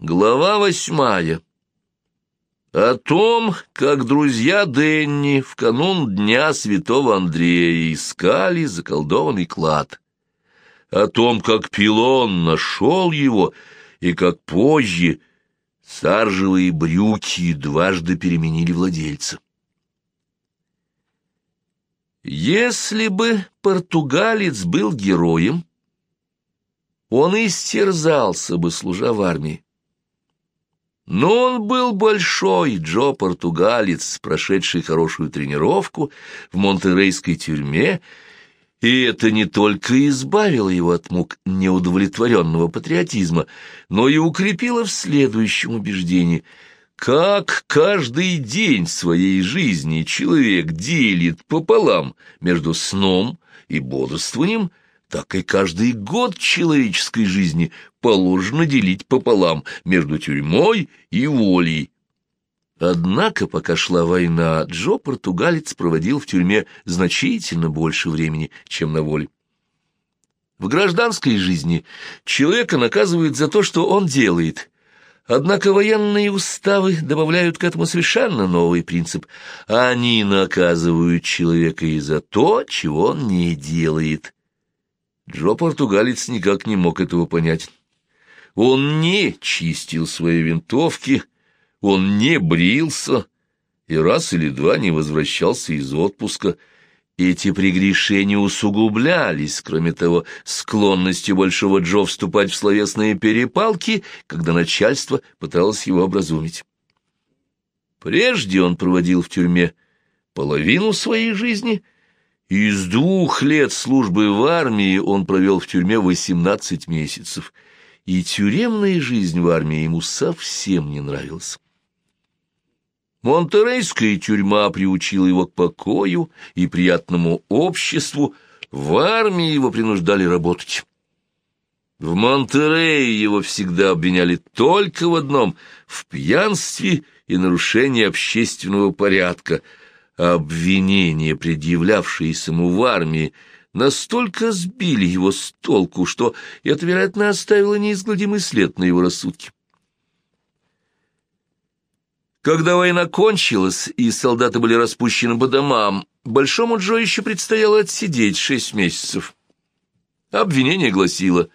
Глава восьмая. О том, как друзья Денни в канун Дня Святого Андрея искали заколдованный клад. О том, как Пилон нашел его, и как позже саржевые брюки дважды переменили владельца. Если бы португалец был героем, он истерзался бы, служа в армии. Но он был большой Джо Португалец, прошедший хорошую тренировку в монтерейской тюрьме, и это не только избавило его от мук неудовлетворенного патриотизма, но и укрепило в следующем убеждении — как каждый день своей жизни человек делит пополам между сном и бодрствованием — так и каждый год человеческой жизни положено делить пополам между тюрьмой и волей. Однако, пока шла война, Джо Португалец проводил в тюрьме значительно больше времени, чем на воле. В гражданской жизни человека наказывают за то, что он делает. Однако военные уставы добавляют к этому совершенно новый принцип. Они наказывают человека и за то, чего он не делает. Джо Португалец никак не мог этого понять. Он не чистил свои винтовки, он не брился и раз или два не возвращался из отпуска. Эти прегрешения усугублялись, кроме того, склонностью Большого Джо вступать в словесные перепалки, когда начальство пыталось его образумить. Прежде он проводил в тюрьме половину своей жизни — из двух лет службы в армии он провел в тюрьме 18 месяцев, и тюремная жизнь в армии ему совсем не нравилась. Монтерейская тюрьма приучила его к покою и приятному обществу, в армии его принуждали работать. В Монтерее его всегда обвиняли только в одном — в пьянстве и нарушении общественного порядка — Обвинения, предъявлявшиеся ему в армии, настолько сбили его с толку, что это, вероятно, оставило неизгладимый след на его рассудке. Когда война кончилась и солдаты были распущены по домам, Большому Джо еще предстояло отсидеть шесть месяцев. Обвинение гласило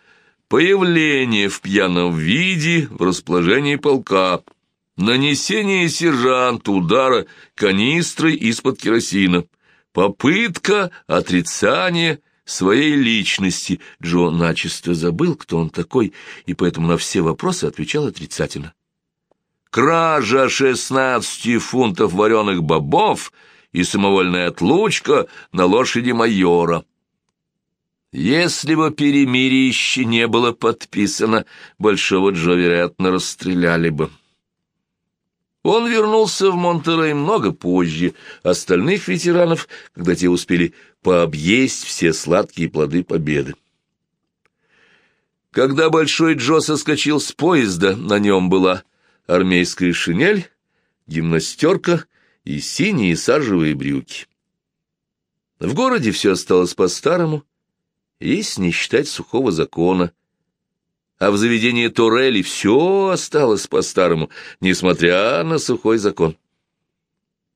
«Появление в пьяном виде в расположении полка», Нанесение сержанту удара канистрой из-под керосина. Попытка отрицания своей личности. Джо начисто забыл, кто он такой, и поэтому на все вопросы отвечал отрицательно. Кража шестнадцати фунтов вареных бобов и самовольная отлучка на лошади майора. Если бы перемирие еще не было подписано, Большого Джо, вероятно, расстреляли бы. Он вернулся в Монтерей много позже остальных ветеранов, когда те успели пообъесть все сладкие плоды победы. Когда Большой Джо соскочил с поезда, на нем была армейская шинель, гимнастерка и синие сажевые брюки. В городе все осталось по-старому, если не считать сухого закона — а в заведении Турели все осталось по-старому, несмотря на сухой закон.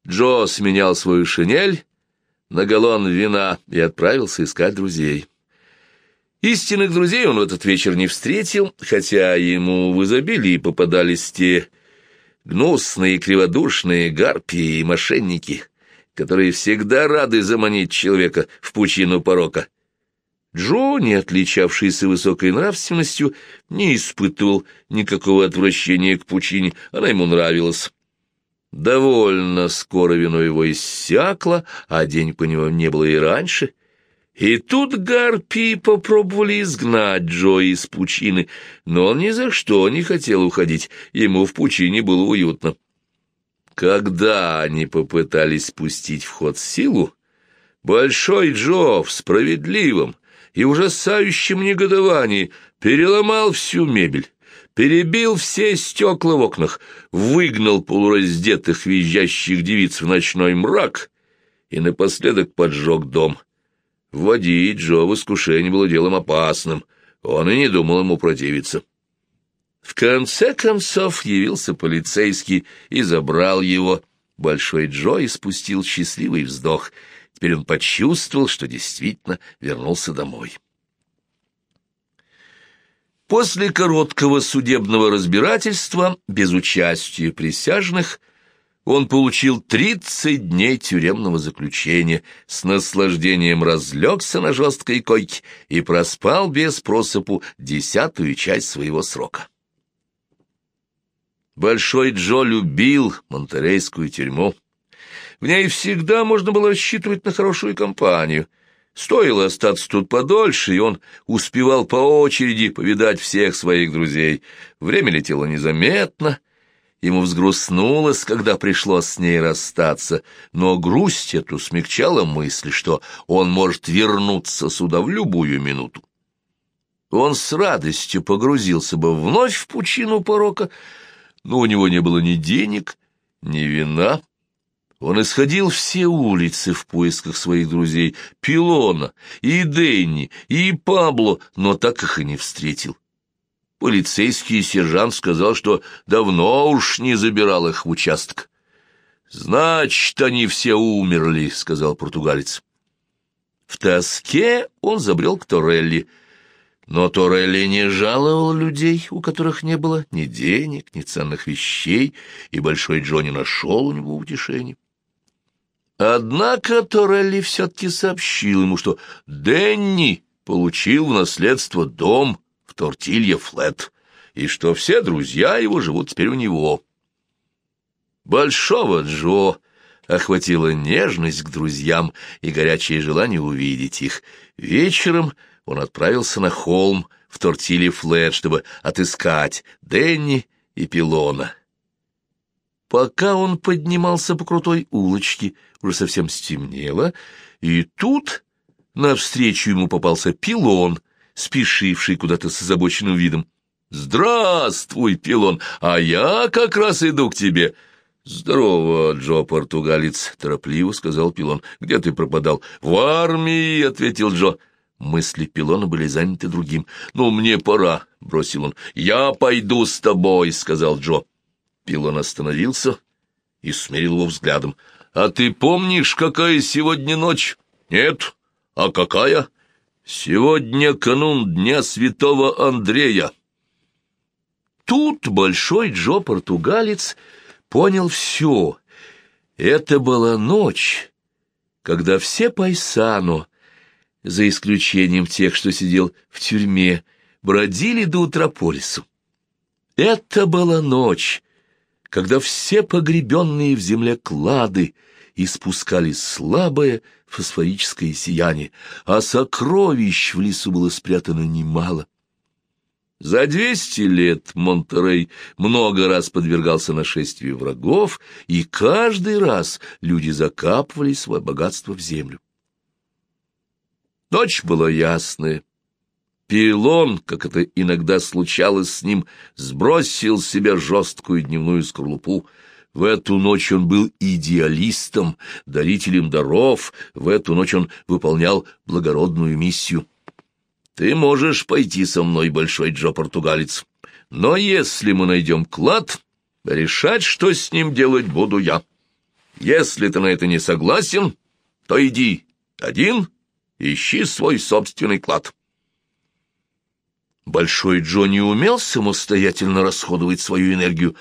Джо сменял свою шинель на галлон вина и отправился искать друзей. Истинных друзей он в этот вечер не встретил, хотя ему в изобилии попадались те гнусные, криводушные гарпии и мошенники, которые всегда рады заманить человека в пучину порока Джо, не отличавшийся высокой нравственностью, не испытывал никакого отвращения к пучине, она ему нравилась. Довольно скоро вино его иссякло, а денег по него не было и раньше. И тут гарпии попробовали изгнать Джо из пучины, но он ни за что не хотел уходить, ему в пучине было уютно. Когда они попытались спустить в ход силу, Большой Джо в справедливом, и ужасающем негодовании переломал всю мебель, перебил все стекла в окнах, выгнал полураздетых визжащих девиц в ночной мрак и напоследок поджег дом. Вводить Джо в искушение было делом опасным, он и не думал ему противиться. В конце концов явился полицейский и забрал его. Большой Джо испустил счастливый вздох. Теперь он почувствовал, что действительно вернулся домой. После короткого судебного разбирательства, без участия присяжных, он получил 30 дней тюремного заключения, с наслаждением разлегся на жесткой койке и проспал без просыпу десятую часть своего срока. Большой Джо любил монтерейскую тюрьму. В ней всегда можно было рассчитывать на хорошую компанию. Стоило остаться тут подольше, и он успевал по очереди повидать всех своих друзей. Время летело незаметно, Ему взгрустнулось, когда пришлось с ней расстаться, но грусть эту смягчала мысль, что он может вернуться сюда в любую минуту. Он с радостью погрузился бы вновь в пучину порока, но у него не было ни денег, ни вина. Он исходил все улицы в поисках своих друзей, Пилона, и Дэнни, и Пабло, но так их и не встретил. Полицейский сержант сказал, что давно уж не забирал их в участок. «Значит, они все умерли», — сказал португалец. В тоске он забрел к Торелли, но Торелли не жаловал людей, у которых не было ни денег, ни ценных вещей, и Большой Джонни нашел у него утешение. Однако Торелли все-таки сообщил ему, что Денни получил в наследство дом, Тортилья Флет, и что все друзья его живут теперь у него. Большого Джо охватила нежность к друзьям и горячее желание увидеть их. Вечером он отправился на холм в Тортилье Флет, чтобы отыскать Денни и Пилона. Пока он поднимался по крутой улочке, уже совсем стемнело, и тут навстречу ему попался Пилон спешивший куда-то с озабоченным видом. «Здравствуй, Пилон, а я как раз иду к тебе». «Здорово, Джо, португалец», — торопливо сказал Пилон. «Где ты пропадал?» «В армии», — ответил Джо. Мысли Пилона были заняты другим. «Ну, мне пора», — бросил он. «Я пойду с тобой», — сказал Джо. Пилон остановился и смирил его взглядом. «А ты помнишь, какая сегодня ночь?» «Нет. А какая?» Сегодня канун Дня Святого Андрея. Тут Большой Джо-португалец понял все. Это была ночь, когда все пайсано, за исключением тех, что сидел в тюрьме, бродили до утра по лесу. Это была ночь, когда все погребенные в земле клады испускали слабое, фосфорическое сияние, а сокровищ в лесу было спрятано немало. За двести лет Монтерей много раз подвергался нашествию врагов, и каждый раз люди закапывали свое богатство в землю. Ночь была ясная. Пилон, как это иногда случалось с ним, сбросил с себя жесткую дневную скорлупу, в эту ночь он был идеалистом, дарителем даров, в эту ночь он выполнял благородную миссию. «Ты можешь пойти со мной, Большой Джо-португалец, но если мы найдем клад, решать, что с ним делать, буду я. Если ты на это не согласен, то иди один, ищи свой собственный клад». Большой Джо не умел самостоятельно расходовать свою энергию.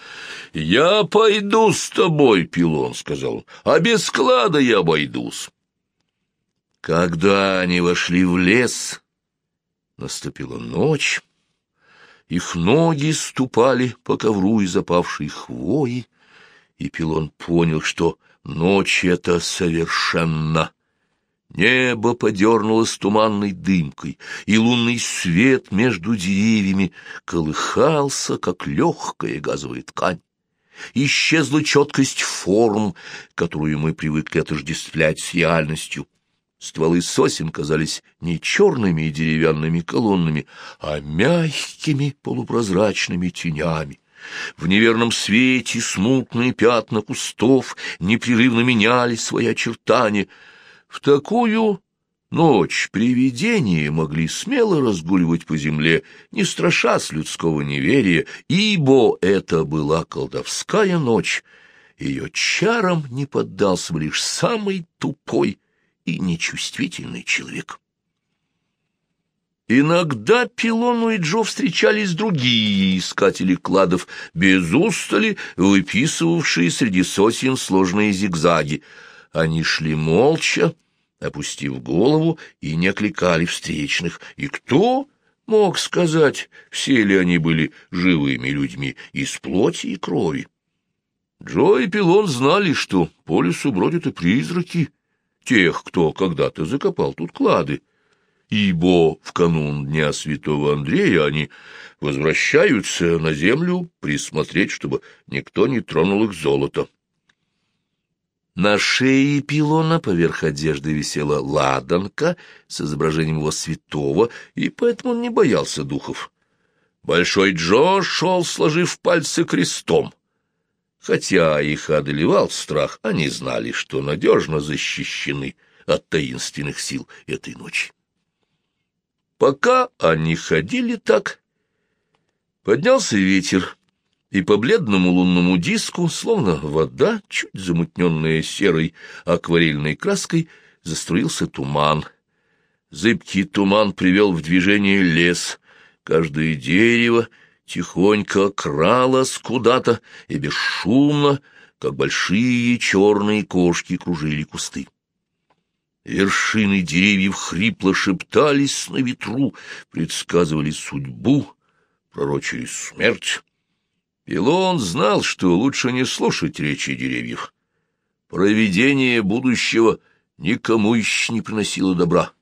«Я пойду с тобой, Пилон», — сказал «а без склада я обойдусь». Когда они вошли в лес, наступила ночь, их ноги ступали по ковру из запавшей хвои, и Пилон понял, что ночь эта совершенно Небо подернулось туманной дымкой, и лунный свет между деревьями колыхался, как легкая газовая ткань. Исчезла четкость форм, которую мы привыкли отождествлять с реальностью. Стволы сосен казались не черными и деревянными колоннами, а мягкими полупрозрачными тенями. В неверном свете смутные пятна кустов непрерывно меняли свои очертания — в такую Ночь привидения могли смело разгуливать по земле, не страшась людского неверия, ибо это была колдовская ночь. Ее чарам не поддался бы лишь самый тупой и нечувствительный человек. Иногда Пилону и Джо встречались другие искатели кладов, без устали выписывавшие среди сосен сложные зигзаги. Они шли молча, опустив голову, и не окликали встречных. И кто мог сказать, все ли они были живыми людьми из плоти и крови? Джо и Пилон знали, что по лесу бродят и призраки тех, кто когда-то закопал тут клады, ибо в канун Дня Святого Андрея они возвращаются на землю присмотреть, чтобы никто не тронул их золото. На шее пилона поверх одежды висела ладанка с изображением его святого, и поэтому он не боялся духов. Большой Джо шел, сложив пальцы крестом. Хотя их одолевал страх, они знали, что надежно защищены от таинственных сил этой ночи. Пока они ходили так, поднялся ветер, и по бледному лунному диску, словно вода, чуть замутненная серой акварельной краской, заструился туман. Зыбкий туман привел в движение лес. Каждое дерево тихонько кралось куда-то и бесшумно, как большие черные кошки, кружили кусты. Вершины деревьев хрипло шептались на ветру, предсказывали судьбу, пророчили смерть. Пилон знал, что лучше не слушать речи деревьев. Провидение будущего никому еще не приносило добра.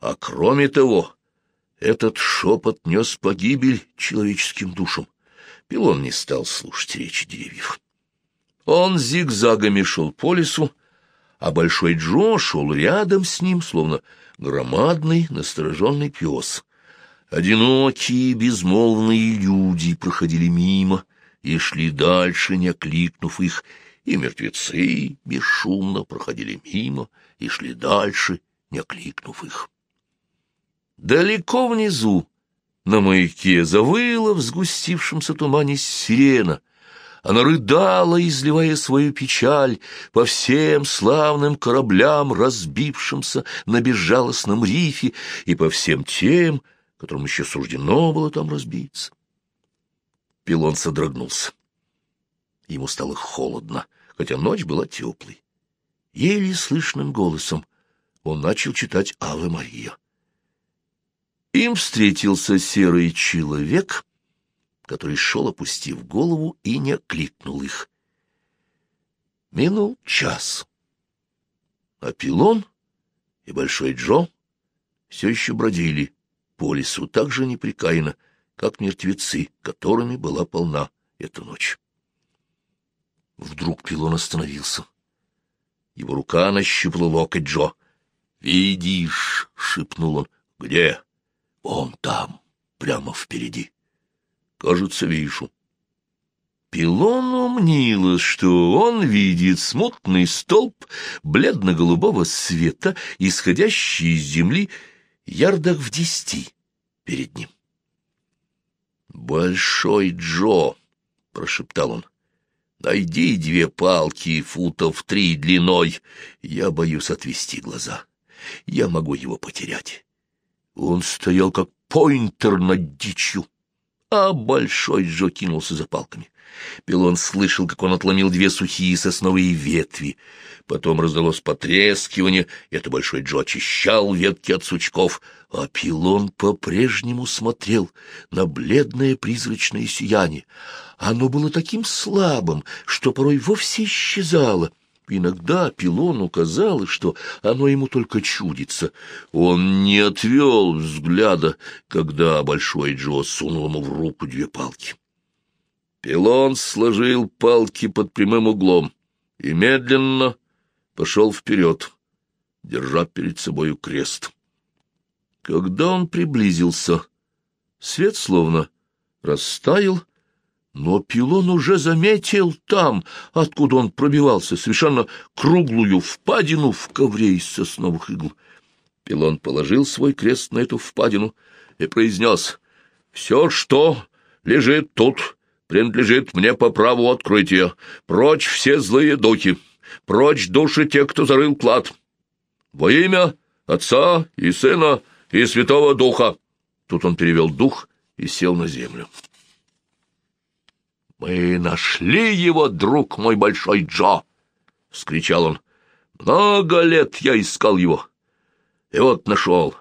А кроме того, этот шепот нес погибель человеческим душам. Пилон не стал слушать речи деревьев. Он зигзагами шел по лесу, а Большой Джо шел рядом с ним, словно громадный настороженный пес — Одинокие, безмолвные люди проходили мимо и шли дальше, не окликнув их, и мертвецы бесшумно проходили мимо и шли дальше, не окликнув их. Далеко внизу, на маяке, завыла в сгустившемся тумане сирена. Она рыдала, изливая свою печаль по всем славным кораблям, разбившимся на безжалостном рифе, и по всем тем, которому еще суждено было там разбиться. Пилон содрогнулся. Ему стало холодно, хотя ночь была теплой. Еле слышным голосом он начал читать «Аве Мария». Им встретился серый человек, который шел, опустив голову, и не кликнул их. Минул час. А Пилон и Большой Джо все еще бродили по лесу так же непрекаянно, как мертвецы, которыми была полна эта ночь. Вдруг пилон остановился. Его рука нащупала локоть Джо. «Видишь!» — шепнул он. «Где?» «Он там, прямо впереди. Кажется, вижу». Пилону мнилось, что он видит смутный столб бледно-голубого света, исходящий из земли, ярдах в десяти перед ним. «Большой Джо!» — прошептал он. «Найди две палки футов три длиной. Я боюсь отвести глаза. Я могу его потерять». Он стоял как поинтер над дичью, а Большой Джо кинулся за палками. Пилон слышал, как он отломил две сухие сосновые ветви. Потом раздалось потрескивание, это Большой Джо очищал ветки от сучков, а Пилон по-прежнему смотрел на бледное призрачное сияние. Оно было таким слабым, что порой вовсе исчезало. Иногда Пилону казалось, что оно ему только чудится. Он не отвел взгляда, когда Большой Джо сунул ему в руку две палки. Пилон сложил палки под прямым углом и медленно пошел вперед, держа перед собою крест. Когда он приблизился, свет словно растаял, но Пилон уже заметил там, откуда он пробивался, совершенно круглую впадину в ковре из сосновых игл. Пилон положил свой крест на эту впадину и произнес, «Все, что лежит тут, принадлежит мне по праву открытия. Прочь все злые духи, прочь души тех, кто зарыл клад. Во имя Отца и Сына и Святого Духа». Тут он перевел дух и сел на землю. «Мы нашли его, друг мой большой Джо!» — вскричал он. «Много лет я искал его. И вот нашел.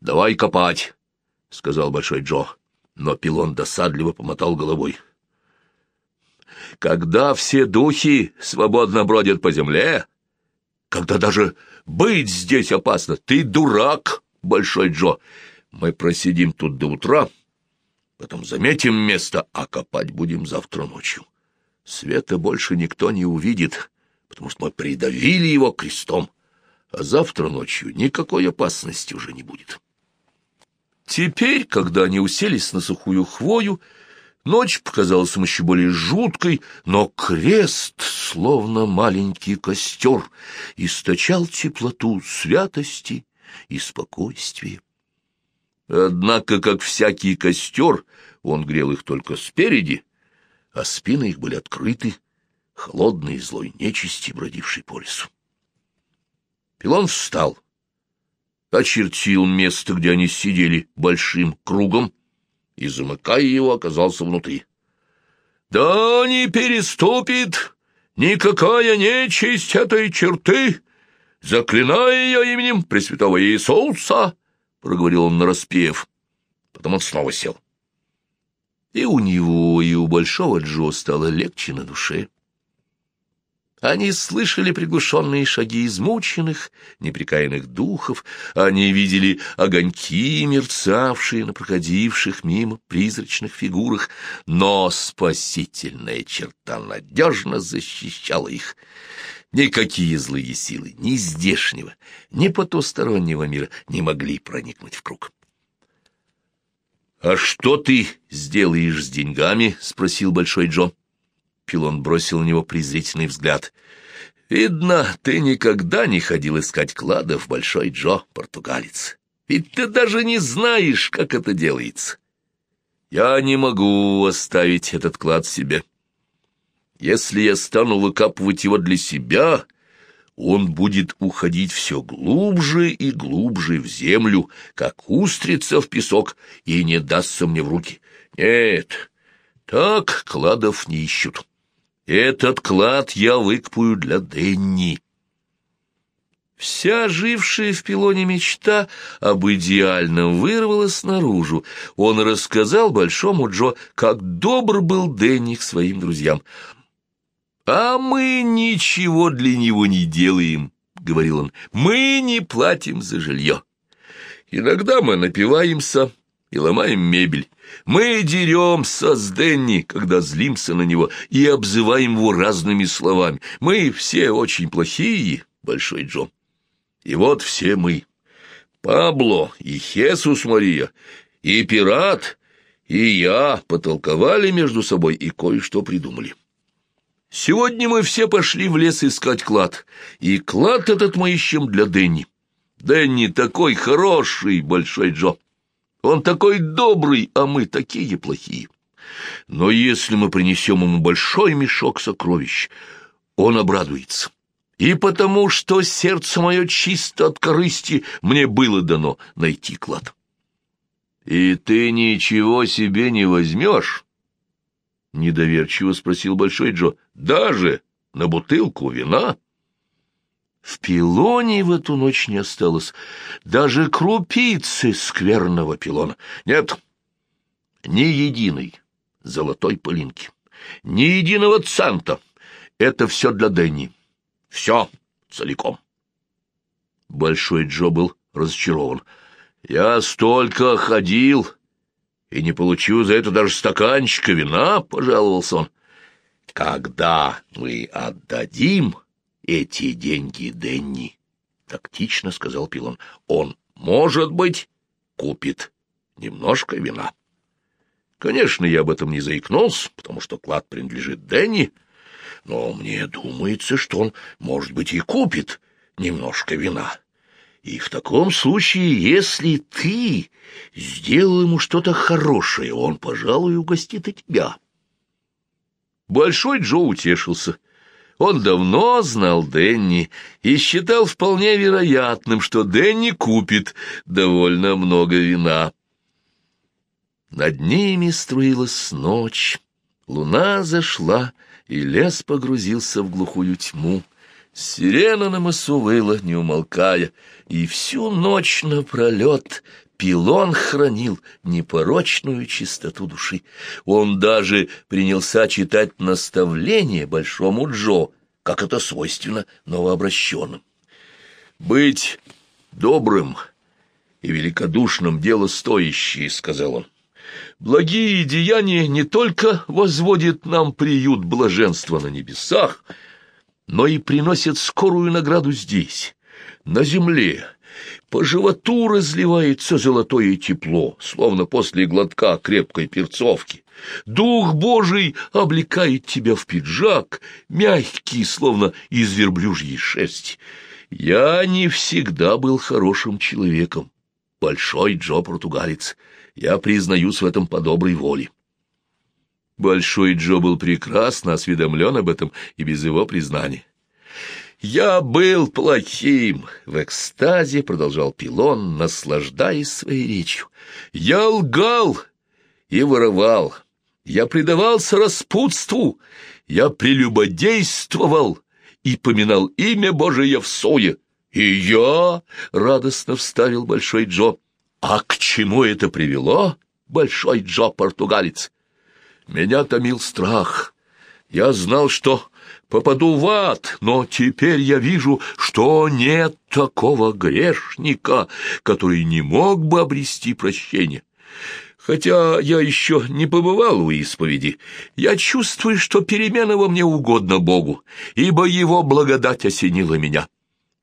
Давай копать», — сказал большой Джо. Но Пилон досадливо помотал головой. «Когда все духи свободно бродят по земле, когда даже быть здесь опасно, ты дурак, большой Джо. Мы просидим тут до утра, потом заметим место, а копать будем завтра ночью. Света больше никто не увидит, потому что мы придавили его крестом, а завтра ночью никакой опасности уже не будет. Теперь, когда они уселись на сухую хвою, ночь показалась им еще более жуткой, но крест, словно маленький костер, источал теплоту святости и спокойствия. Однако, как всякий костер, он грел их только спереди, а спины их были открыты, холодной злой нечисти, бродившей по лесу. Пилон встал, очертил место, где они сидели, большим кругом, и, замыкая его, оказался внутри. «Да не переступит никакая нечисть этой черты, заклиная ее именем Пресвятого Иисуса!» — проговорил он нараспев. Потом он снова сел. И у него, и у Большого Джо стало легче на душе. Они слышали приглушенные шаги измученных, неприкаянных духов, они видели огоньки, мерцавшие на проходивших мимо призрачных фигурах, но спасительная черта надежно защищала их. Никакие злые силы ни здешнего, ни потустороннего мира не могли проникнуть в круг. «А что ты сделаешь с деньгами?» — спросил Большой Джо. Пилон бросил на него презрительный взгляд. «Видно, ты никогда не ходил искать кладов, Большой Джо, португалец. Ведь ты даже не знаешь, как это делается. Я не могу оставить этот клад себе. Если я стану выкапывать его для себя, он будет уходить все глубже и глубже в землю, как устрица в песок, и не дастся мне в руки. Нет, так кладов не ищут». Этот клад я выкопаю для Денни. Вся жившая в пилоне мечта об идеальном вырвалась наружу. Он рассказал Большому Джо, как добр был Дэнни к своим друзьям. «А мы ничего для него не делаем», — говорил он. «Мы не платим за жилье. Иногда мы напиваемся и ломаем мебель. Мы деремся с Дэнни, когда злимся на него, и обзываем его разными словами. Мы все очень плохие, Большой Джо. И вот все мы. Пабло и Хесус Мария, и пират, и я потолковали между собой и кое-что придумали. Сегодня мы все пошли в лес искать клад, и клад этот мы ищем для Дэнни. Дэнни такой хороший, Большой Джо. Он такой добрый, а мы такие плохие. Но если мы принесем ему большой мешок сокровищ, он обрадуется. И потому, что сердце мое чисто от корысти, мне было дано найти клад. «И ты ничего себе не возьмешь?» — недоверчиво спросил Большой Джо. «Даже на бутылку вина?» В пилоне в эту ночь не осталось даже крупицы скверного пилона. Нет, ни единой золотой пылинки, ни единого цента. Это все для Дэнни. Все целиком. Большой Джо был разочарован. Я столько ходил и не получу за это даже стаканчика вина, — пожаловался он. Когда мы отдадим эти деньги Денни, — тактично сказал Пилон. — Он, может быть, купит немножко вина. Конечно, я об этом не заикнулся, потому что клад принадлежит Денни, но мне думается, что он, может быть, и купит немножко вина. И в таком случае, если ты сделал ему что-то хорошее, он, пожалуй, угостит и тебя. Большой Джо утешился. Он давно знал Денни и считал вполне вероятным, что Денни купит довольно много вина. Над ними струилась ночь, луна зашла, и лес погрузился в глухую тьму. Сирена на мысу выла, не умолкая, и всю ночь напролет Пилон хранил непорочную чистоту души. Он даже принялся читать наставление Большому Джо, как это свойственно новообращенным. «Быть добрым и великодушным — дело стоящее», — сказал он. «Благие деяния не только возводят нам приют блаженства на небесах, но и приносят скорую награду здесь, на земле» По животу разливается золотое тепло, словно после глотка крепкой перцовки. Дух Божий облекает тебя в пиджак, мягкий, словно из верблюжьей шерсти. Я не всегда был хорошим человеком. Большой Джо португалец. Я признаюсь в этом по доброй воле. Большой Джо был прекрасно осведомлен об этом и без его признания. «Я был плохим!» — в экстазе продолжал Пилон, наслаждаясь своей речью. «Я лгал и воровал. Я предавался распутству. Я прелюбодействовал и поминал имя Божие в суе. И я...» — радостно вставил Большой Джо. «А к чему это привело, Большой Джо-португалец?» «Меня томил страх. Я знал, что попаду в ад, но теперь я вижу, что нет такого грешника, который не мог бы обрести прощение. Хотя я еще не побывал у исповеди, я чувствую, что перемена во мне угодна Богу, ибо Его благодать осенила меня.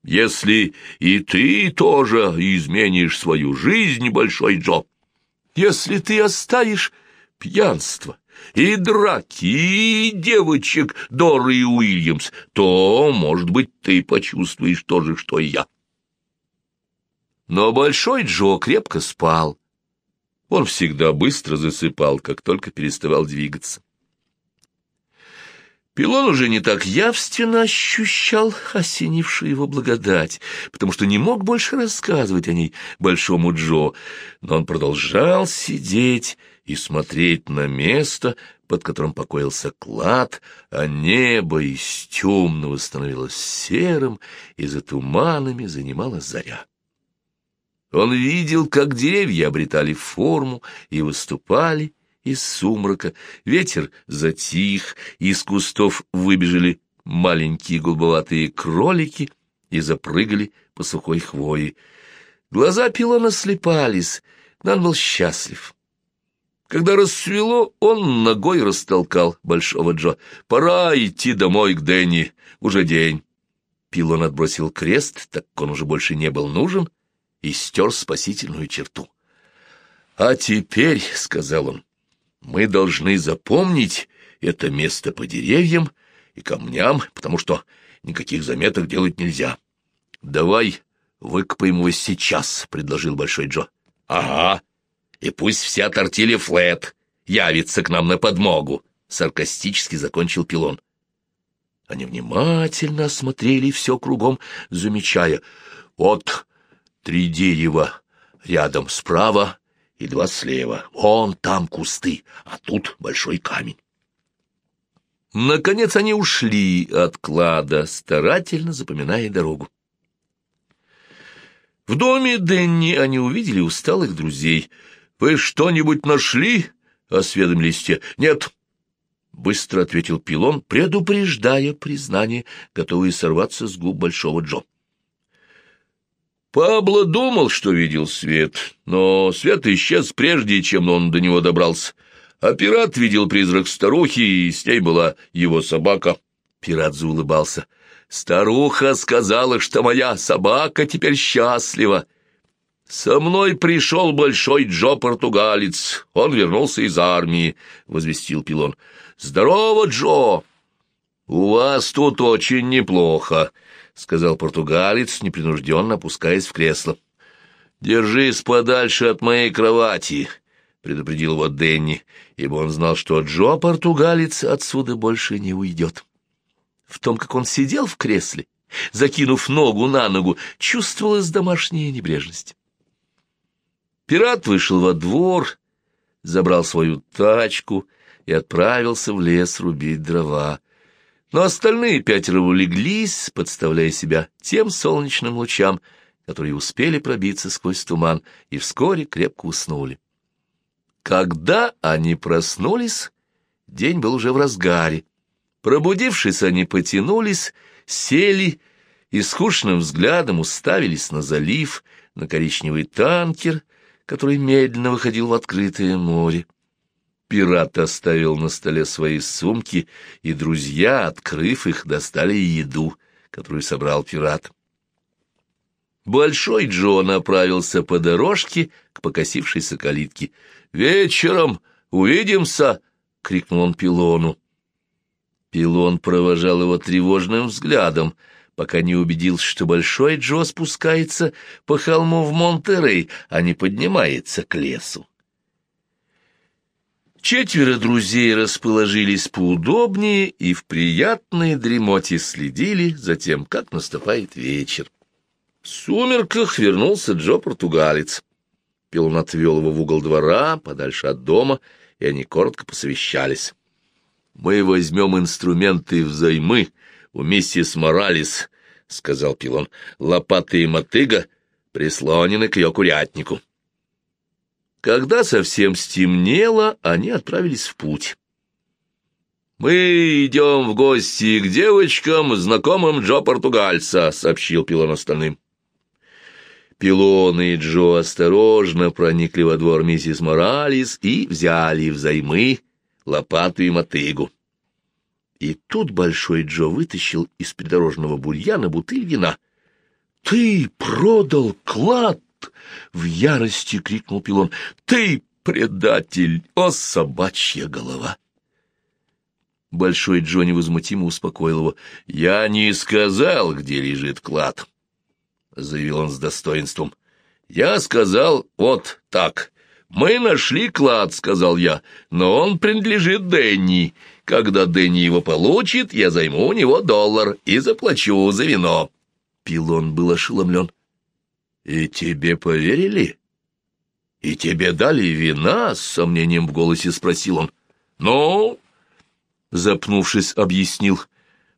Если и ты тоже изменишь свою жизнь, Большой Джо, если ты оставишь пьянство, и драки, и девочек Доры и Уильямс, то, может быть, ты почувствуешь то же, что и я. Но Большой Джо крепко спал. Он всегда быстро засыпал, как только переставал двигаться. Пилон уже не так явственно ощущал осенившую его благодать, потому что не мог больше рассказывать о ней Большому Джо, но он продолжал сидеть и смотреть на место, под которым покоился клад, а небо из темного становилось серым, и за туманами занималась заря. Он видел, как деревья обретали форму и выступали из сумрака, ветер затих, из кустов выбежали маленькие голубоватые кролики и запрыгали по сухой хвои. Глаза Пилона слепались, но он был счастлив. Когда рассвело, он ногой растолкал Большого Джо. «Пора идти домой к Дэнни, уже день». Пилон отбросил крест, так он уже больше не был нужен, и стер спасительную черту. «А теперь», — сказал он, — «мы должны запомнить это место по деревьям и камням, потому что никаких заметок делать нельзя. Давай выкопаем его сейчас», — предложил Большой Джо. «Ага», и пусть вся тортилья Флет явится к нам на подмогу, — саркастически закончил Пилон. Они внимательно осмотрели все кругом, замечая, вот три дерева рядом справа и два слева, вон там кусты, а тут большой камень. Наконец они ушли от клада, старательно запоминая дорогу. В доме Денни они увидели усталых друзей — «Вы что-нибудь нашли?» — осведомились те. «Нет», — быстро ответил Пилон, предупреждая признание, готовый сорваться с губ Большого Джо. Пабло думал, что видел свет, но свет исчез прежде, чем он до него добрался. А пират видел призрак старухи, и с ней была его собака. Пират заулыбался. «Старуха сказала, что моя собака теперь счастлива. «Со мной пришел большой Джо-португалец. Он вернулся из армии», — возвестил Пилон. «Здорово, Джо! У вас тут очень неплохо», —— сказал португалец, непринужденно опускаясь в кресло. «Держись подальше от моей кровати», — предупредил его Денни, ибо он знал, что Джо, португалец, отсюда больше не уйдет. В том, как он сидел в кресле, закинув ногу на ногу, чувствовалась домашняя небрежность. Пират вышел во двор, забрал свою тачку и отправился в лес рубить дрова. Но остальные пятеро улеглись, подставляя себя тем солнечным лучам, которые успели пробиться сквозь туман, и вскоре крепко уснули. Когда они проснулись, день был уже в разгаре. Пробудившись, они потянулись, сели и скучным взглядом уставились на залив, на коричневый танкер, который медленно выходил в открытое море. Пират оставил на столе свои сумки, и друзья, открыв их, достали еду, которую собрал пират. Большой Джо направился по дорожке к покосившейся калитке. «Вечером увидимся!» — крикнул он Пилону. Пилон провожал его тревожным взглядом, пока не убедился, что Большой Джо спускается по холму в Монтерей, а не поднимается к лесу. Четверо друзей расположились поудобнее и в приятной дремоте следили за тем, как наступает вечер. В сумерках вернулся Джо-португалец. Пилон отвел его в угол двора, подальше от дома, и они коротко посовещались. «Мы возьмем инструменты взаймы у миссис Моралес», — сказал Пилон. «Лопаты и мотыга прислонены к ее курятнику». Когда совсем стемнело, они отправились в путь. «Мы идем в гости к девочкам, знакомым Джо-португальца», — сообщил Пилон остальным. Пилон и Джо осторожно проникли во двор миссис Моралес и взяли взаймы лопату и мотыгу. И тут Большой Джо вытащил из придорожного бурьяна бутыль вина. «Ты продал клад!» В ярости крикнул Пилон. «Ты предатель! О, собачья голова!» Большой Джонни возмутимо успокоил его. «Я не сказал, где лежит клад», — заявил он с достоинством. «Я сказал вот так. Мы нашли клад», — сказал я, — «но он принадлежит Дэнни. Когда Дэнни его получит, я займу у него доллар и заплачу за вино». Пилон был ошеломлен. «И тебе поверили? И тебе дали вина?» — с сомнением в голосе спросил он. «Ну?» — запнувшись, объяснил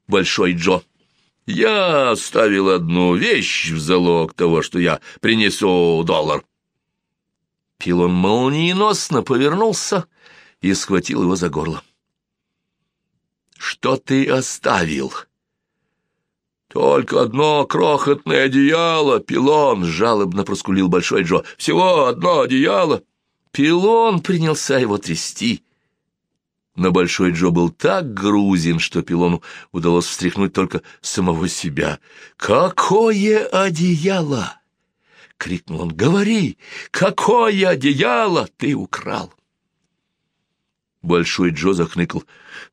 Большой Джо. «Я оставил одну вещь в залог того, что я принесу доллар». Пилон молниеносно повернулся и схватил его за горло. «Что ты оставил?» «Только одно крохотное одеяло, пилон!» — жалобно проскулил Большой Джо. «Всего одно одеяло!» Пилон принялся его трясти. Но Большой Джо был так грузин, что Пилону удалось встряхнуть только самого себя. «Какое одеяло!» — крикнул он. «Говори, какое одеяло ты украл?» Большой Джо захныкал.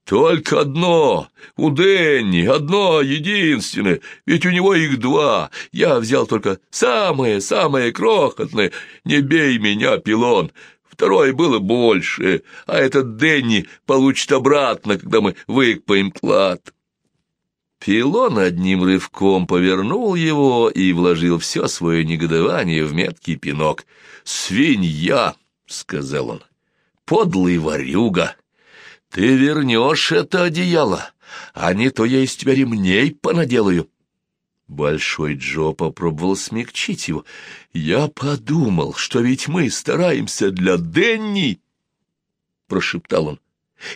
«Только одно! У Дэнни! Одно единственное! Ведь у него их два! Я взял только самое-самое крохотное! Не бей меня, пилон! Второе было больше, а этот Дэнни получит обратно, когда мы выкпаем клад!» Пилон одним рывком повернул его и вложил все свое негодование в меткий пинок. «Свинья!» — сказал он подлый ворюга. Ты вернешь это одеяло, а не то я из тебя ремней понаделаю. Большой Джо попробовал смягчить его. «Я подумал, что ведь мы стараемся для Денни!» — прошептал он.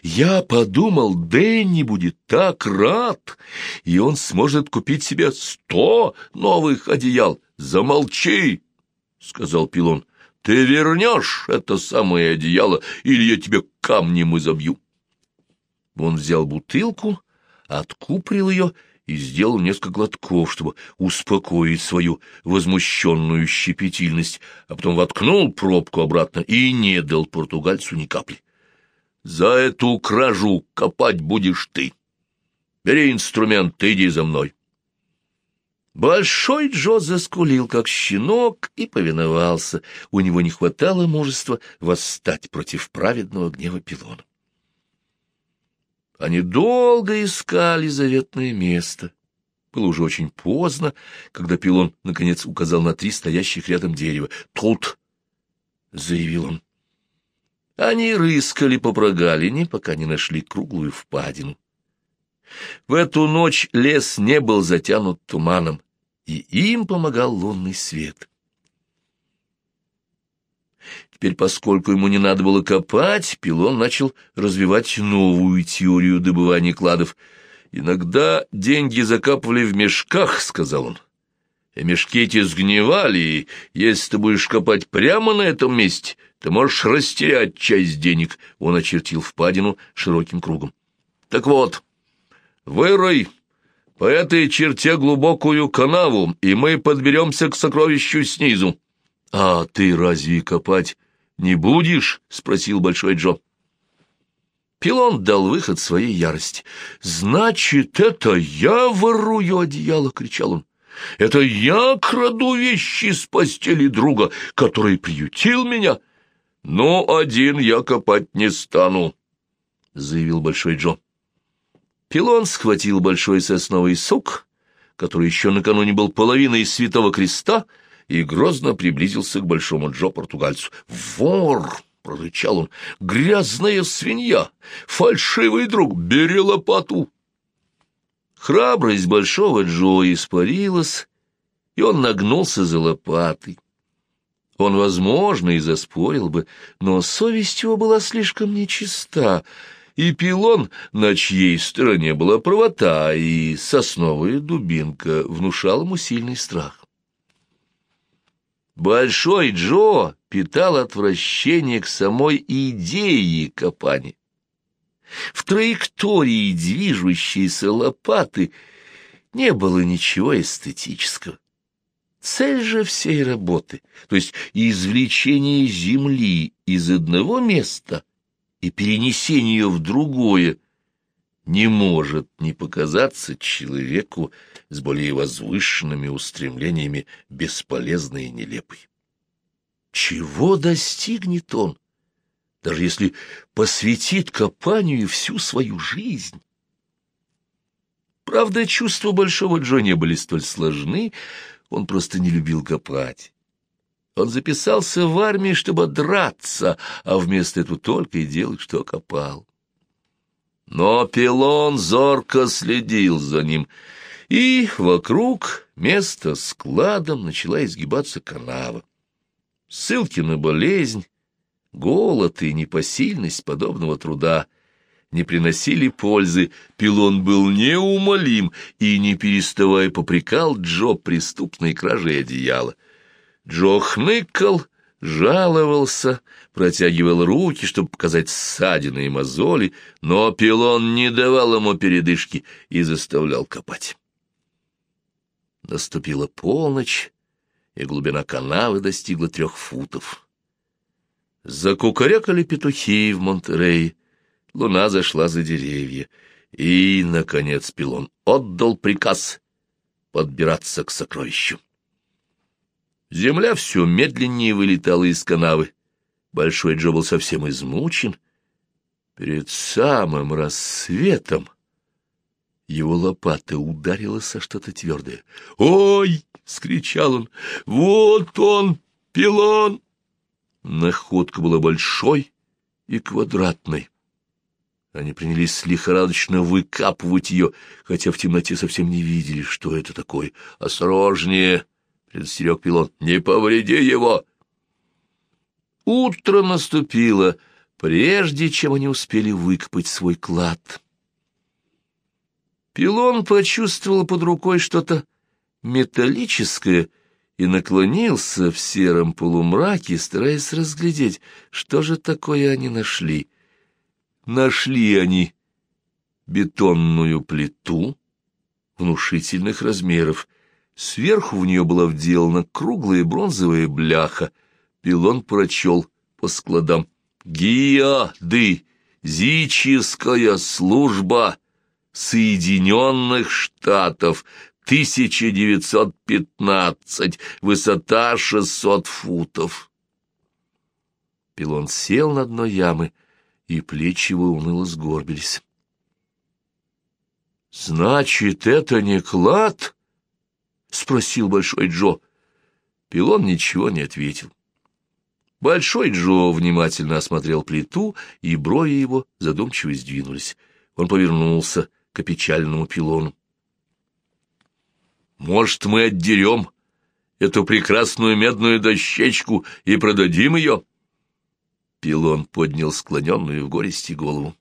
«Я подумал, Дэнни будет так рад, и он сможет купить себе сто новых одеял. Замолчи!» — сказал Пилон. Ты вернешь это самое одеяло, или я тебе камнем изобью. Он взял бутылку, откуприл ее и сделал несколько глотков, чтобы успокоить свою возмущенную щепетильность, а потом воткнул пробку обратно и не дал португальцу ни капли. «За эту кражу копать будешь ты. Бери инструмент, иди за мной». Большой Джо заскулил, как щенок, и повиновался. У него не хватало мужества восстать против праведного гнева Пилона. Они долго искали заветное место. Было уже очень поздно, когда Пилон, наконец, указал на три стоящих рядом дерева. «Тут!» — заявил он. Они рыскали по прогалине, пока не нашли круглую впадину. В эту ночь лес не был затянут туманом и им помогал лунный свет. Теперь, поскольку ему не надо было копать, Пилон начал развивать новую теорию добывания кладов. «Иногда деньги закапывали в мешках», — сказал он. «И мешки эти сгнивали, и если ты будешь копать прямо на этом месте, ты можешь растерять часть денег», — он очертил впадину широким кругом. «Так вот, вырой по этой черте глубокую канаву, и мы подберемся к сокровищу снизу. — А ты разве копать не будешь? — спросил Большой Джо. Пилон дал выход своей ярости. «Значит, это я ворую одеяло!» — кричал он. «Это я краду вещи с постели друга, который приютил меня!» «Ну, один я копать не стану!» — заявил Большой Джо. Пилон схватил большой сосновый сук, который еще накануне был половиной святого креста, и грозно приблизился к большому Джо-португальцу. «Вор!» — прорычал он. «Грязная свинья! Фальшивый друг! Бери лопату!» Храбрость большого Джо испарилась, и он нагнулся за лопатой. Он, возможно, и заспорил бы, но совесть его была слишком нечиста, и пилон, на чьей стороне была правота, и сосновая дубинка внушал ему сильный страх. Большой Джо питал отвращение к самой идее копания. В траектории движущейся лопаты не было ничего эстетического. Цель же всей работы, то есть извлечение земли из одного места и перенесение ее в другое не может не показаться человеку с более возвышенными устремлениями бесполезной и нелепой. Чего достигнет он, даже если посвятит копанию всю свою жизнь? Правда, чувства Большого Джо не были столь сложны, он просто не любил копать. Он записался в армии, чтобы драться, а вместо этого только и делать, что копал. Но Пилон зорко следил за ним, и вокруг места складом начала изгибаться канава. Ссылки на болезнь, голод и непосильность подобного труда не приносили пользы, Пилон был неумолим и, не переставая, попрекал Джо преступной кражей одеяла — Джо хныкал, жаловался, протягивал руки, чтобы показать ссадины и мозоли, но пилон не давал ему передышки и заставлял копать. Наступила полночь, и глубина канавы достигла трех футов. Закукарекали петухи в Монтерее, луна зашла за деревья, и, наконец, пилон отдал приказ подбираться к сокровищу. Земля все медленнее вылетала из канавы. Большой Джо был совсем измучен. Перед самым рассветом его лопата ударилась о что-то твердое. «Ой!» — скричал он. «Вот он, пилон!» Находка была большой и квадратной. Они принялись лихорадочно выкапывать ее, хотя в темноте совсем не видели, что это такое. «Осторожнее!» — предостерег пилот. — Не повреди его! Утро наступило, прежде чем они успели выкопать свой клад. Пилон почувствовал под рукой что-то металлическое и наклонился в сером полумраке, стараясь разглядеть, что же такое они нашли. Нашли они бетонную плиту внушительных размеров, Сверху в нее была вделана круглая бронзовая бляха. Пилон прочел по складам. «Гиады! Зическая служба Соединенных Штатов! 1915, высота 600 футов. Пилон сел на дно ямы, и плечи его уныло сгорбились. «Значит, это не клад?» — спросил Большой Джо. Пилон ничего не ответил. Большой Джо внимательно осмотрел плиту, и брови его задумчиво сдвинулись. Он повернулся к опечаленному пилону. «Может, мы отдерем эту прекрасную медную дощечку и продадим ее?» Пилон поднял склоненную в горести голову.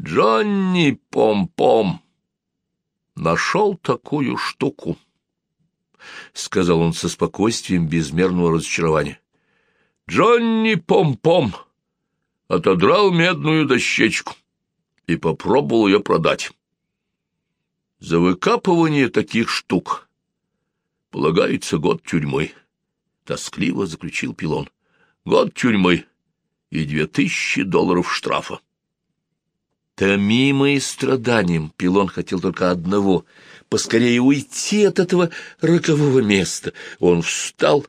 «Джонни Пом-Пом нашел такую штуку», — сказал он со спокойствием безмерного разочарования. «Джонни Пом-Пом отодрал медную дощечку и попробовал ее продать. За выкапывание таких штук полагается год тюрьмы», — тоскливо заключил Пилон. «Год тюрьмы и две тысячи долларов штрафа». Томимый страданием, Пилон хотел только одного — поскорее уйти от этого рокового места. Он встал,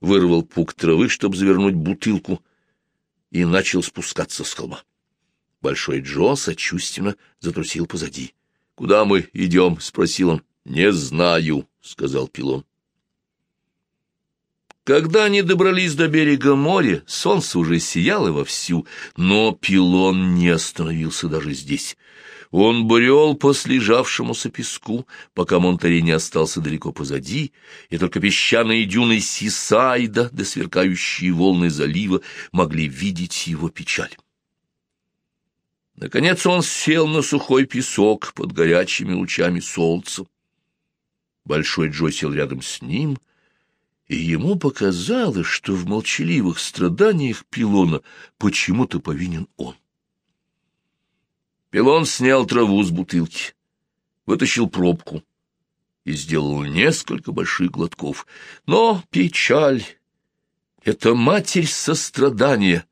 вырвал пук травы, чтобы завернуть бутылку, и начал спускаться с холма. Большой Джо сочувственно затрусил позади. — Куда мы идем? — спросил он. — Не знаю, — сказал Пилон. Когда они добрались до берега моря, солнце уже сияло вовсю, но пилон не остановился даже здесь. Он брел по слежавшемуся песку, пока Монтари не остался далеко позади, и только песчаные дюны Сисайда да сверкающие волны залива могли видеть его печаль. Наконец он сел на сухой песок под горячими лучами солнца. Большой Джо сел рядом с ним — и ему показалось, что в молчаливых страданиях Пилона почему-то повинен он. Пилон снял траву с бутылки, вытащил пробку и сделал несколько больших глотков. Но печаль — это матерь сострадания,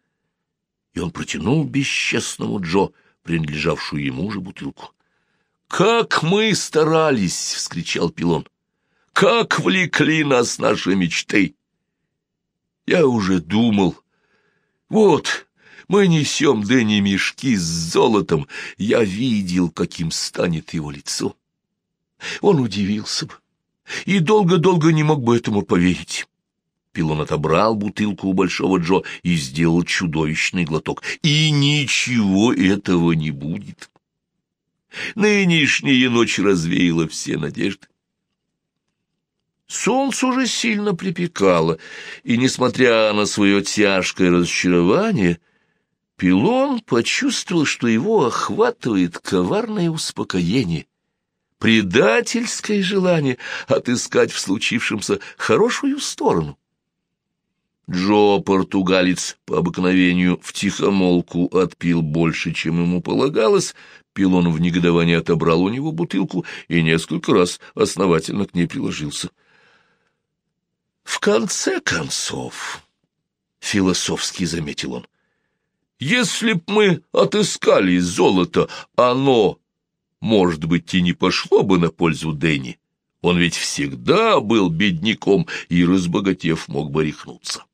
и он протянул бесчестному Джо, принадлежавшую ему же бутылку. «Как мы старались!» — вскричал Пилон. Как влекли нас наши мечты! Я уже думал, вот, мы несем Дэнни мешки с золотом, я видел, каким станет его лицо. Он удивился бы и долго-долго не мог бы этому поверить. Пилон отобрал бутылку у Большого Джо и сделал чудовищный глоток. И ничего этого не будет. Нынешняя ночь развеяла все надежды. Солнце уже сильно припекало, и, несмотря на свое тяжкое разочарование, Пилон почувствовал, что его охватывает коварное успокоение, предательское желание отыскать в случившемся хорошую сторону. Джо, португалец, по обыкновению втихомолку отпил больше, чем ему полагалось, Пилон в негодовании отобрал у него бутылку и несколько раз основательно к ней приложился — в конце концов, — философски заметил он, — если б мы отыскали золото, оно, может быть, и не пошло бы на пользу Дэнни. Он ведь всегда был бедняком и, разбогатев, мог бы рехнуться.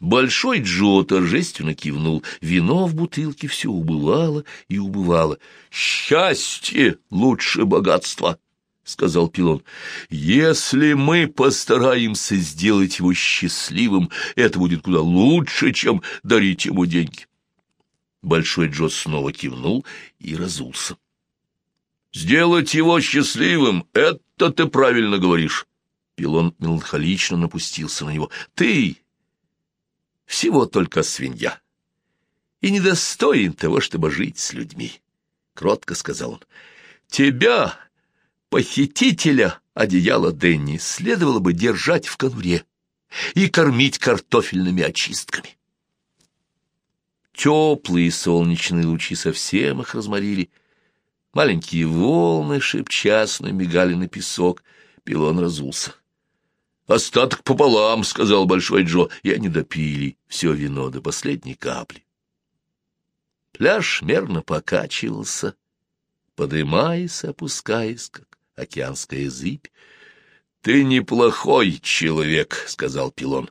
Большой Джо торжественно кивнул. Вино в бутылке все убывало и убывало. «Счастье лучше богатства!» — сказал Пилон. — Если мы постараемся сделать его счастливым, это будет куда лучше, чем дарить ему деньги. Большой Джо снова кивнул и разулся. — Сделать его счастливым — это ты правильно говоришь. Пилон меланхолично напустился на него. — Ты всего только свинья и недостоин того, чтобы жить с людьми, — кротко сказал он. — Тебя Похитителя одеяла Денни следовало бы держать в конуре и кормить картофельными очистками. Теплые солнечные лучи совсем их разморили. Маленькие волны, шепчась, мигали на песок. Пилон разулся. «Остаток пополам», — сказал Большой Джо, и они допили все вино до последней капли. Пляж мерно покачивался, подымаясь, опускаясь, как океанская зыбь. — Ты неплохой человек, — сказал Пилон.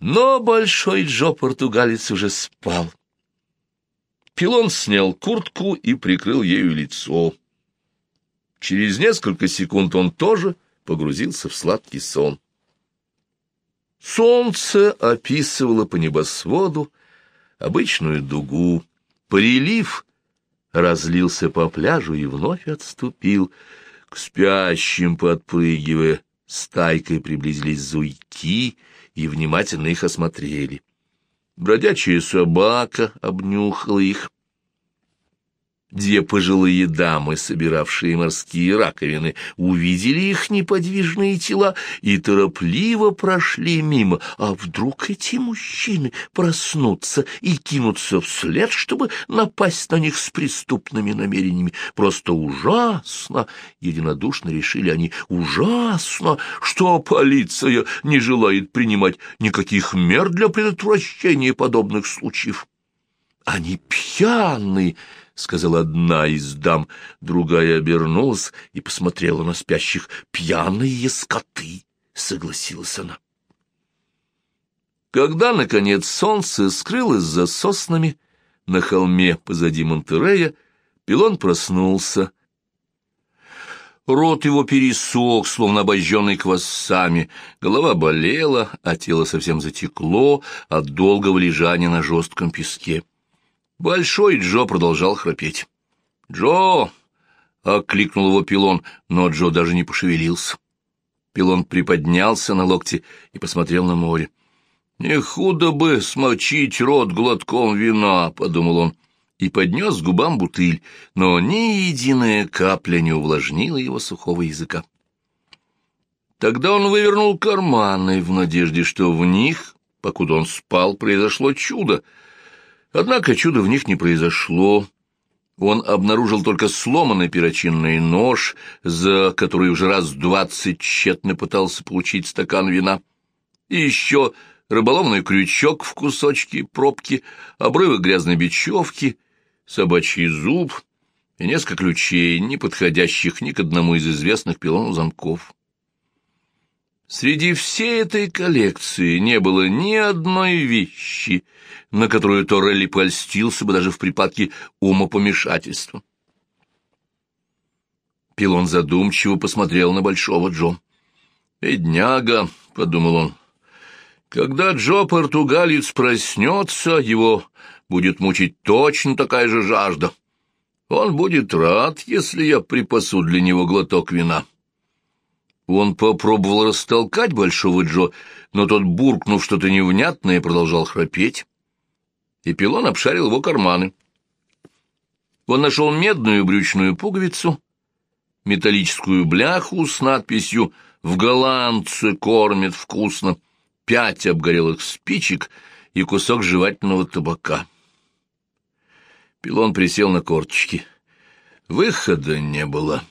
Но Большой Джо португалец уже спал. Пилон снял куртку и прикрыл ею лицо. Через несколько секунд он тоже погрузился в сладкий сон. Солнце описывало по небосводу обычную дугу. Прилив разлился по пляжу и вновь отступил. К спящим, подпрыгивая, стайкой приблизились зуйки и внимательно их осмотрели. Бродячая собака обнюхала их. Две пожилые дамы, собиравшие морские раковины, увидели их неподвижные тела и торопливо прошли мимо. А вдруг эти мужчины проснутся и кинутся вслед, чтобы напасть на них с преступными намерениями? Просто ужасно! Единодушно решили они. Ужасно, что полиция не желает принимать никаких мер для предотвращения подобных случаев. Они пьяны! — сказала одна из дам. Другая обернулась и посмотрела на спящих. «Пьяные скоты!» — согласилась она. Когда, наконец, солнце скрылось за соснами на холме позади Монтерея, Пилон проснулся. Рот его пересох, словно обожженный квасами, голова болела, а тело совсем затекло от долгого лежания на жестком песке. Большой Джо продолжал храпеть. «Джо!» — окликнул его пилон, но Джо даже не пошевелился. Пилон приподнялся на локте и посмотрел на море. «Не худо бы смочить рот глотком вина», — подумал он, и поднес к губам бутыль, но ни единая капля не увлажнила его сухого языка. Тогда он вывернул карманы в надежде, что в них, покуда он спал, произошло чудо — Однако чуда в них не произошло. Он обнаружил только сломанный перочинный нож, за который уже раз двадцать тщетно пытался получить стакан вина, и еще рыболовный крючок в кусочке пробки, обрывок грязной бечевки, собачий зуб и несколько ключей, не подходящих ни к одному из известных пилону замков. Среди всей этой коллекции не было ни одной вещи, на которую Торрелли польстился бы даже в припадке умопомешательства. Пилон задумчиво посмотрел на Большого Джо. «Бедняга», — подумал он, — «когда Джо-португалец проснется, его будет мучить точно такая же жажда. Он будет рад, если я припасу для него глоток вина». Он попробовал растолкать Большого Джо, но тот, буркнув что-то невнятное, продолжал храпеть. И пилон обшарил его карманы. Он нашел медную брючную пуговицу, металлическую бляху с надписью «В голландце кормят вкусно», пять обгорелых спичек и кусок жевательного табака. Пилон присел на корточки. Выхода не было.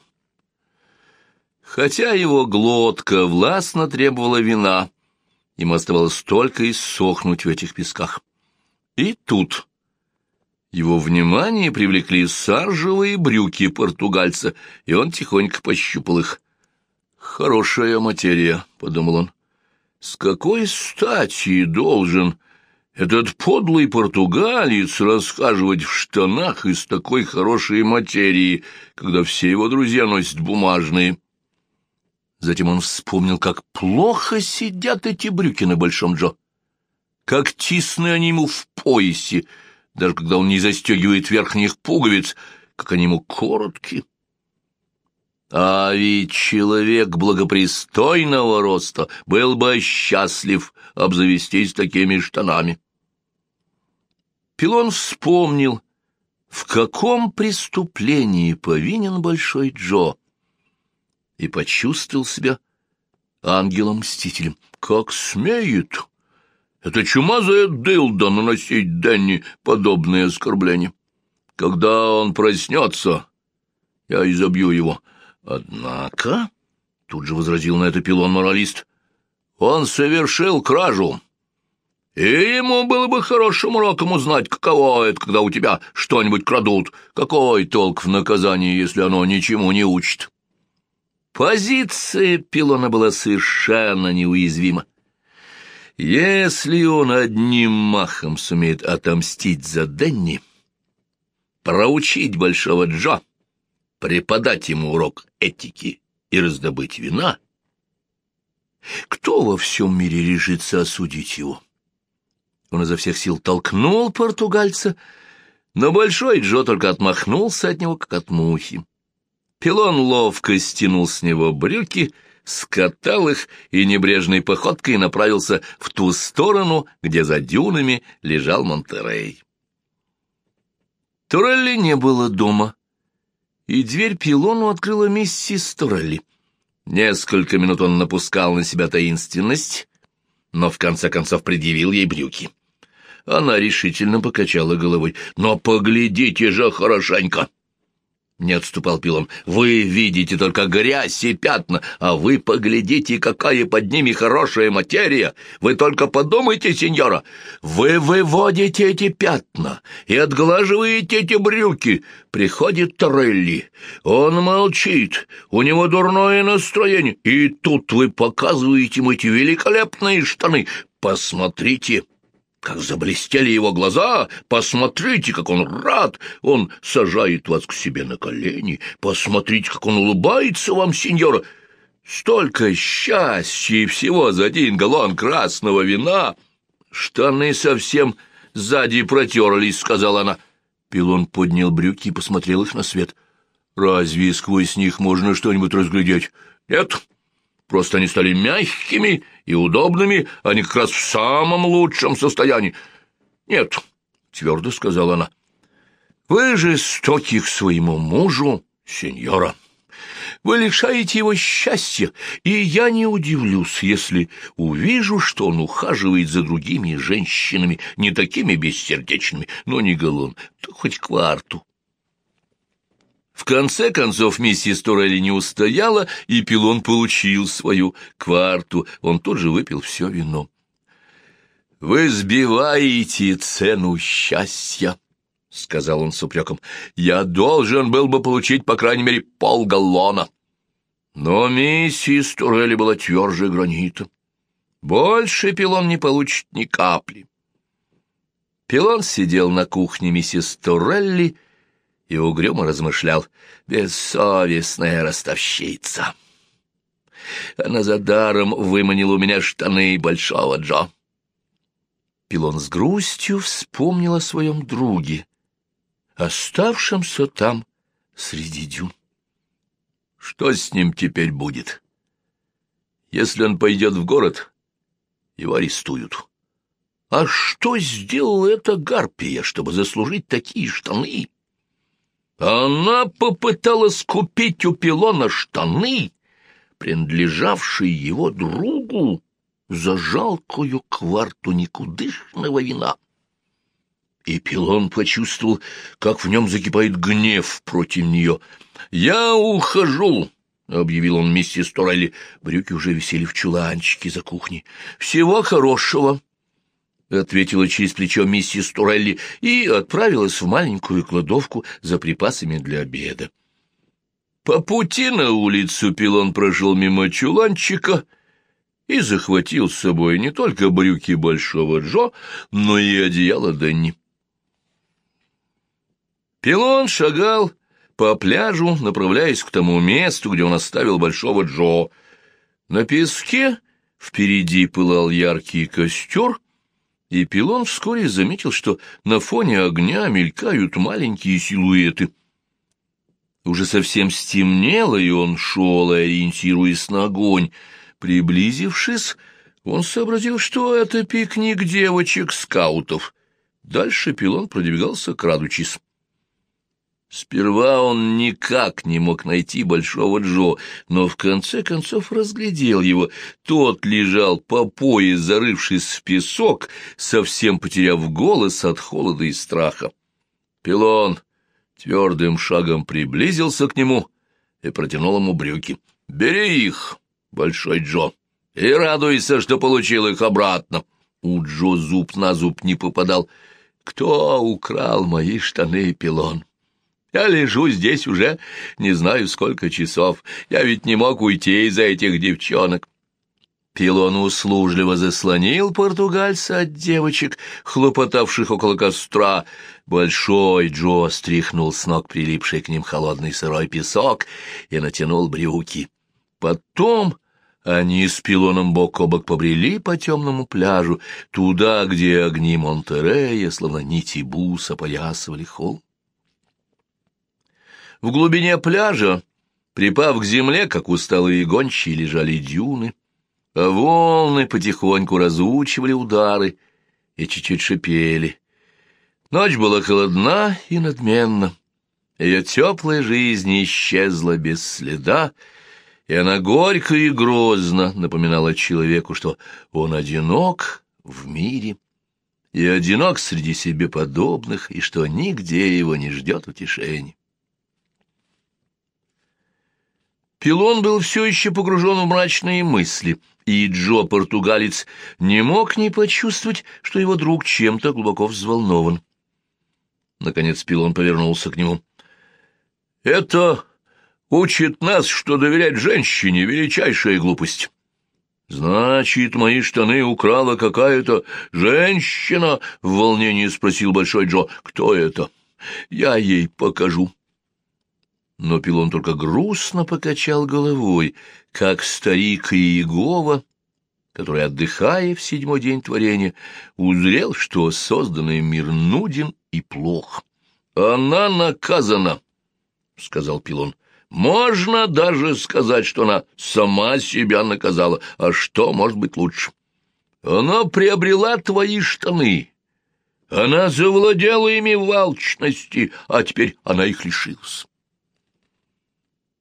Хотя его глотка властно требовала вина, ему оставалось только иссохнуть в этих песках. И тут его внимание привлекли саржевые брюки португальца, и он тихонько пощупал их. «Хорошая материя», — подумал он. «С какой стати должен этот подлый португалец расхаживать в штанах из такой хорошей материи, когда все его друзья носят бумажные?» Затем он вспомнил, как плохо сидят эти брюки на Большом Джо. Как тисны они ему в поясе, даже когда он не застегивает верхних пуговиц, как они ему короткие. А ведь человек благопристойного роста был бы счастлив обзавестись такими штанами. Пилон вспомнил, в каком преступлении повинен Большой Джо и почувствовал себя ангелом-мстителем. Как смеет! Это чумазая дылда наносить Дэнни подобные оскорбления. Когда он проснется, я изобью его. Однако, — тут же возразил на это пилон-моралист, — он совершил кражу. И ему было бы хорошим уроком узнать, каково это, когда у тебя что-нибудь крадут. Какой толк в наказании, если оно ничему не учит? Позиция пилона была совершенно неуязвима. Если он одним махом сумеет отомстить за Денни, проучить Большого Джо, преподать ему урок этики и раздобыть вина, кто во всем мире решится осудить его? Он изо всех сил толкнул португальца, но Большой Джо только отмахнулся от него, как от мухи. Пилон ловко стянул с него брюки, скатал их и небрежной походкой направился в ту сторону, где за дюнами лежал Монтерей. Турелли не было дома, и дверь пилону открыла миссис Турелли. Несколько минут он напускал на себя таинственность, но в конце концов предъявил ей брюки. Она решительно покачала головой. «Но поглядите же хорошенько!» Не отступал Пилон. «Вы видите только грязь и пятна, а вы поглядите, какая под ними хорошая материя! Вы только подумайте, сеньора! Вы выводите эти пятна и отглаживаете эти брюки! Приходит Торелли, он молчит, у него дурное настроение, и тут вы показываете ему эти великолепные штаны! Посмотрите!» Как заблестели его глаза! Посмотрите, как он рад! Он сажает вас к себе на колени. Посмотрите, как он улыбается вам, сеньора! Столько счастья и всего за один галлон красного вина! Штаны совсем сзади протерлись, — сказала она. Пилон поднял брюки и посмотрел их на свет. Разве сквозь них можно что-нибудь разглядеть? Нет, просто они стали мягкими и удобными, они как раз в самом лучшем состоянии. Нет, — твердо сказала она, — вы жестоки к своему мужу, сеньора. Вы лишаете его счастья, и я не удивлюсь, если увижу, что он ухаживает за другими женщинами, не такими бессердечными, но не галлон, то хоть кварту. В конце концов миссис Торелли не устояла, и Пилон получил свою кварту. Он тут же выпил все вино. — Вы сбиваете цену счастья, — сказал он с упреком. — Я должен был бы получить, по крайней мере, полгаллона. Но миссис Турелли была тверже гранита. Больше Пилон не получит ни капли. Пилон сидел на кухне миссис Турелли, — и угрюмо размышлял. «Бессовестная ростовщица!» Она за даром выманила у меня штаны Большого Джо. Пилон с грустью вспомнил о своем друге, оставшемся там среди дюн. Что с ним теперь будет? Если он пойдет в город, его арестуют. А что сделала эта гарпия, чтобы заслужить такие штаны? Она попыталась купить у пилона штаны, принадлежавшие его другу, за жалкую кварту никудышного вина. И Пилон почувствовал, как в нем закипает гнев против нее. «Я ухожу!» — объявил он миссис Торелли. Брюки уже висели в чуланчике за кухней. «Всего хорошего!» — ответила через плечо миссис Турелли и отправилась в маленькую кладовку за припасами для обеда. По пути на улицу Пилон прошел мимо чуланчика и захватил с собой не только брюки Большого Джо, но и одеяло Дэнни. Пилон шагал по пляжу, направляясь к тому месту, где он оставил Большого Джо. На песке впереди пылал яркий костер — и Пилон вскоре заметил, что на фоне огня мелькают маленькие силуэты. Уже совсем стемнело, и он шел, ориентируясь на огонь. Приблизившись, он сообразил, что это пикник девочек-скаутов. Дальше Пилон продвигался, крадучись. Сперва он никак не мог найти Большого Джо, но в конце концов разглядел его. Тот лежал по пояс, зарывшись в песок, совсем потеряв голос от холода и страха. Пилон твердым шагом приблизился к нему и протянул ему брюки. «Бери их, Большой Джо, и радуйся, что получил их обратно». У Джо зуб на зуб не попадал. «Кто украл мои штаны, Пилон?» Я лежу здесь уже не знаю сколько часов. Я ведь не мог уйти из-за этих девчонок. Пилон услужливо заслонил португальца от девочек, хлопотавших около костра. Большой Джо стряхнул с ног прилипший к ним холодный сырой песок и натянул брюки. Потом они с Пилоном бок о бок побрели по темному пляжу, туда, где огни Монтерея, словно нити буса, поясывали холм. В глубине пляжа, припав к земле, как усталые гончие, лежали дюны — а волны потихоньку разучивали удары и чуть-чуть шипели. Ночь была холодна и надменна. Ее теплая жизнь исчезла без следа, и она горько и грозно напоминала человеку, что он одинок в мире и одинок среди себе подобных, и что нигде его не ждет утешения. Пилон был все еще погружен в мрачные мысли, и Джо, португалец, не мог не почувствовать, что его друг чем-то глубоко взволнован. Наконец Пилон повернулся к нему. — Это учит нас, что доверять женщине — величайшая глупость. «Значит, мои штаны украла какая-то женщина?» — в волнении спросил Большой Джо. «Кто это? Я ей покажу». Но Пилон только грустно покачал головой, как старик Иегова, который, отдыхая в седьмой день творения, узрел, что созданный мир нуден и плох. «Она наказана», — сказал Пилон. «Можно даже сказать, что она сама себя наказала. А что может быть лучше? Она приобрела твои штаны». Она завладела ими в а теперь она их лишилась.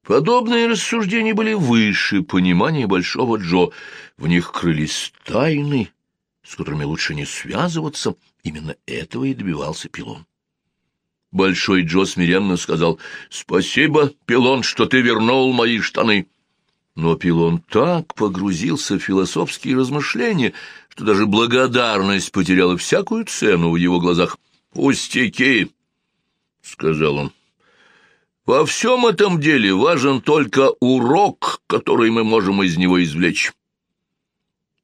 Подобные рассуждения были выше понимания Большого Джо. В них крылись тайны, с которыми лучше не связываться. Именно этого и добивался Пилон. Большой Джо смиренно сказал, «Спасибо, Пилон, что ты вернул мои штаны». Но Пилон так погрузился в философские размышления, что даже благодарность потеряла всякую цену в его глазах. «Пустяки!» — сказал он. Во всем этом деле важен только урок, который мы можем из него извлечь.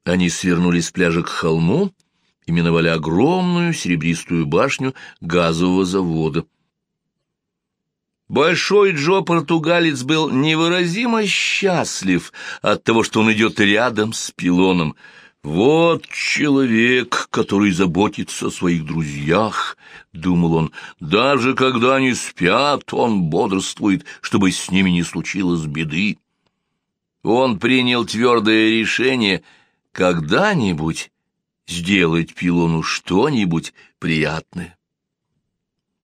Они свернули с пляжа к холму и миновали огромную серебристую башню газового завода. Большой Джо-португалец был невыразимо счастлив от того, что он идет рядом с пилоном — «Вот человек, который заботится о своих друзьях», — думал он, — «даже когда они спят, он бодрствует, чтобы с ними не случилось беды». Он принял твердое решение когда-нибудь сделать Пилону что-нибудь приятное.